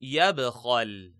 يبخل.